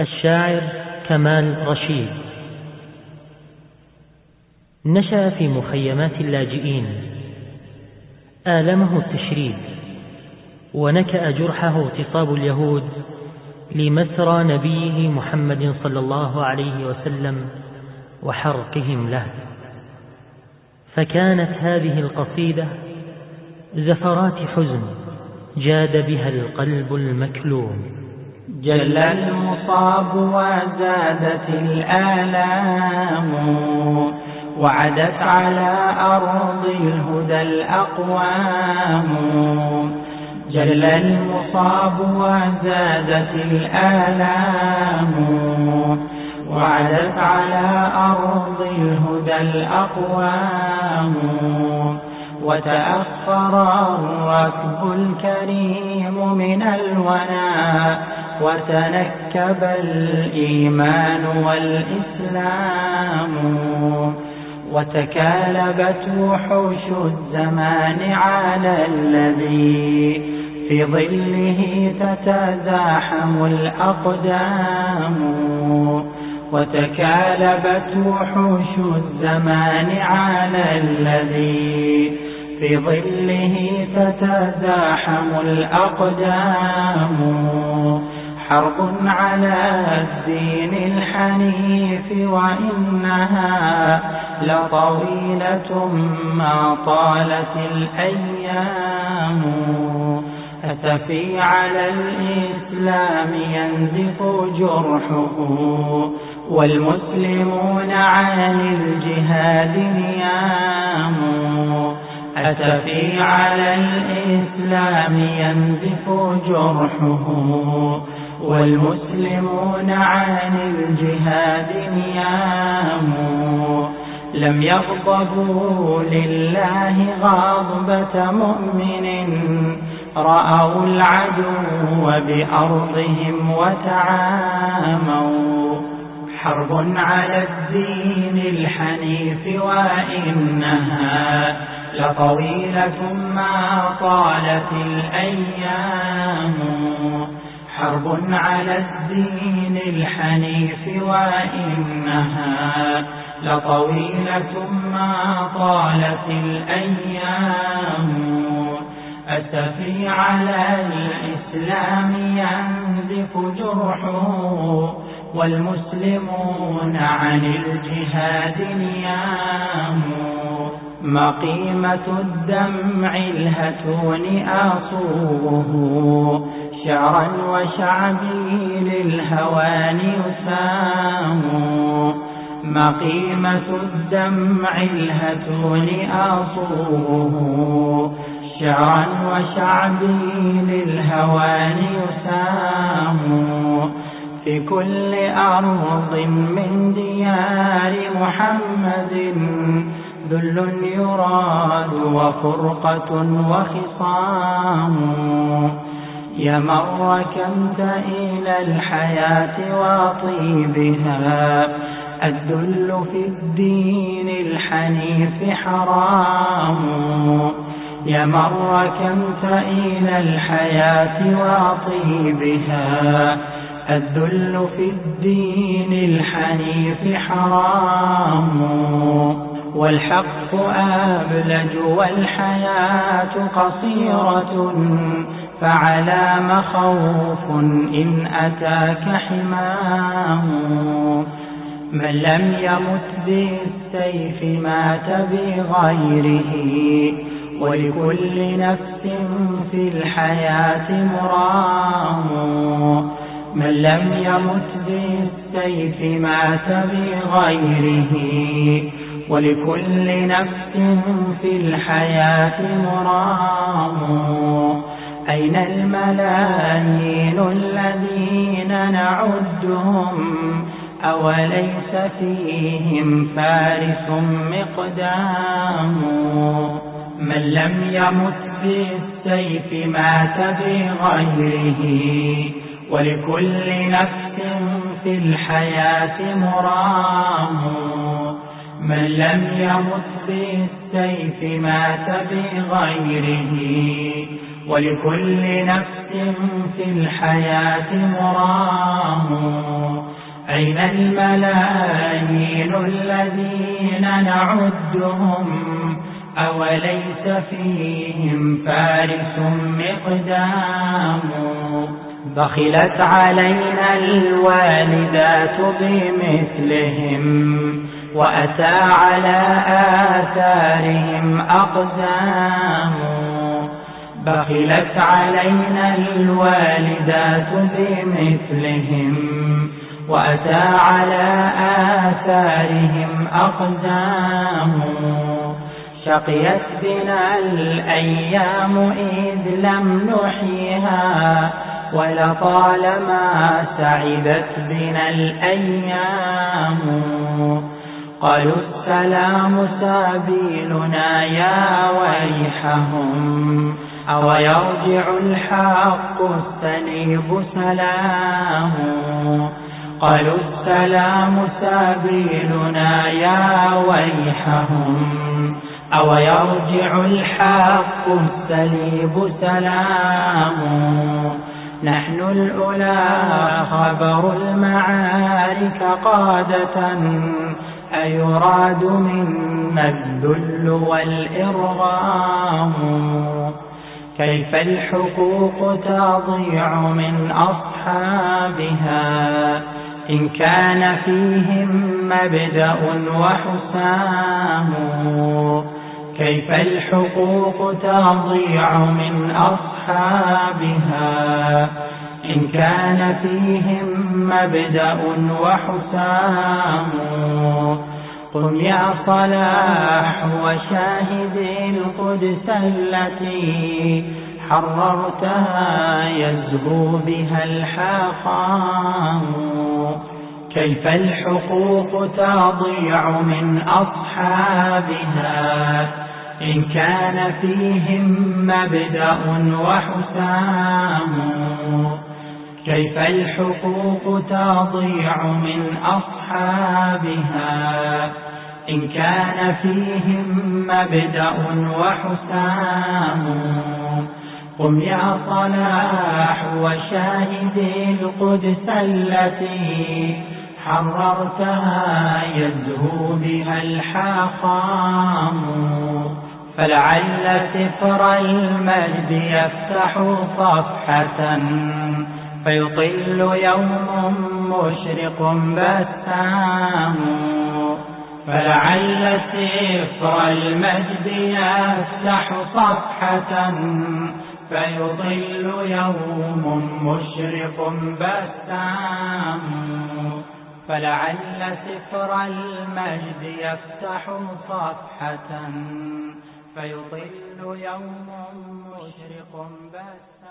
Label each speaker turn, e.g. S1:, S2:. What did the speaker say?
S1: الشاعر كمال رشيد. نشأ في مخيمات اللاجئين. آلمه التشريد. ونكأ جرحه اغتصاب اليهود لمسرى نبيه محمد صلى الله عليه وسلم وحرقهم له. فكانت هذه القصيدة زفرات حزن جاد بها القلب المكلوم.
S2: جل المصاب وزادت الآلام وعدت على أرض الهدى الأقوام. جل المصاب وزادت الآلام وعدت على أرض الهدى الأقوام. وتأخر الركب الكريم من الونا وتنكب الإيمان والإسلام. وتكالبت وحوش الزمان على الذي في ظله تتزاحم الأقدام. وتكالبت وحوش الزمان على الذي في ظله تتزاحم الأقدام. حرب على الدين الحنيف وإنها لطويلة ما طالت الأيام. أتفي على الإسلام ينزف جرحه والمسلمون عن الجهاد نيام. أتفي على الإسلام ينزف جرحه والمسلمون عن الجهاد نيام. لم يغضبوا لله غضبة مؤمن. رأوا العدو بأرضهم وتعاموا. حرب على الدين الحنيف وإنها لطويلة ما طالت الأيام. حرب على الدين الحنيف وإنها لطويلة ما طالت الأيام. أتفي على الإسلام ينزف جرحه والمسلمون عن الجهاد نيام. ما قيمة الدمع الهتون أصوه شعرا وشعبي للهوان يسام ما قيمة الدمع الهتون أصوه شعرا وشعبي للهوان يسام في كل أرض من ديار محمد ذل يراد وفرقة وخصام. يا من ركنت إلى الحياة وطيبها الذل في الدين الحنيف حرام. يا من ركنت إلى الحياة وطيبها الذل في الدين الحنيف حرام. والحق أبلج والحياة قصيرة فعلى مخوف إن أتاك حمام من لم يمت بالسيف مات بغيره. ولكل نفس في الحياة مرام من لم يمت بالسيف مات بغيره. ولكل نفس في الحياة مرام أين الملايين الذين نعدهم أوليس فيهم فارس مقدام من لم يمت بالسيف مات بغيره ولكل نفس في الحياة مرام من لم يمت بالسيف مات بغيره ولكل نفس في الحياة مرام. الملايين الذين نعدهم؟ أوليس فيهم فارس مقدام. بخلت علينا الوالدات بمثلهم وأتى على آثارهم أقدام. بخلت علينا الوالدات بمثلهم وأتى على آثارهم أقدام. شقيت بنا الأيام إذ لم نحيها ولطالما سعدت بنا الأيام. قالوا السلام سبيلنا يا ويحهم. أو يرجع الحق السليب سلام قالوا السلام سبيلنا يا ويحهم أو يرجع الحق السليب سلام نحن الأولى خبر المعارك قادة أيراد منا الذل والإرغام كيف الحقوق تضيع من أصحابها؟ إن كان فيهم مبدأ وحسام كيف الحقوق تضيع من أصحابها؟ إن كان فيهم مبدأ وحسام قم يا صلاح وشاهد القدس التي حررتها يزهو بها الحاقام كيف الحقوق تضيع من أصحابها؟ إن كان فيهم مبدأ وحسام كيف الحقوق تضيع من أصحابها؟ إن كان فيهم مبدأ وحسام قم يا صلاح وشاهد القدس التي حررتها يزهو بها الحاقام. فلعل سفر المجد يفتح صفحة. فيطل يوم مشرق بسام فلعل سفر المجد يفتح صفحة. فيضل يوم مشرق بسام فلعل سفر المجد يفتح صفحة. فيطل يوم مشرق بسام